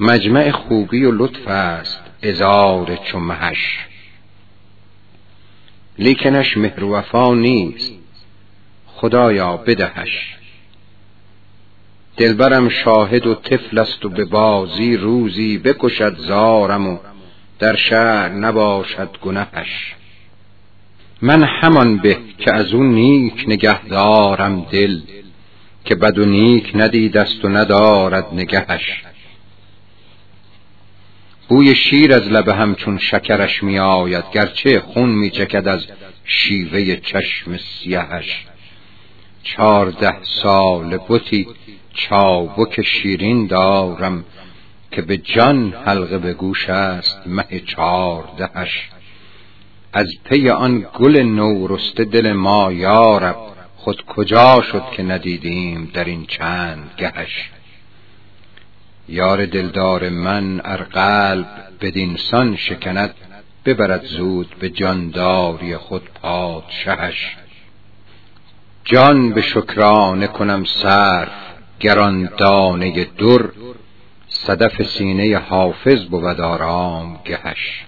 مجمع خوبی و لطف است. ازار چو مهش لیکنش مهر و وفا نیست. خدایا بدهش. دلبرم شاهد و طفل است و به بازی روزی بکشد زارم و در شهر نباشد گنهش. من همان به که از اون نیک نگه دارم دل که بد و نیک ندیدست و ندارد نگهش. بوی شیر از لب همچون شکرش می آید گرچه خون می چکد از شیوه چشم سیهش. چارده سال بتی چابک شیرین دارم که به جان حلقه به گوش است مه چاردهش از پی آن گل نورسته دل ما یارب خود کجا شد که ندیدیم در این چند گهش؟ یار دلدار من ار قلب بدینسان شکند ببرد زود به جانداری خود پادشهش. جان به شکرانه کنم صرف گران دانه در صدف سینه حافظ بود آرام گهش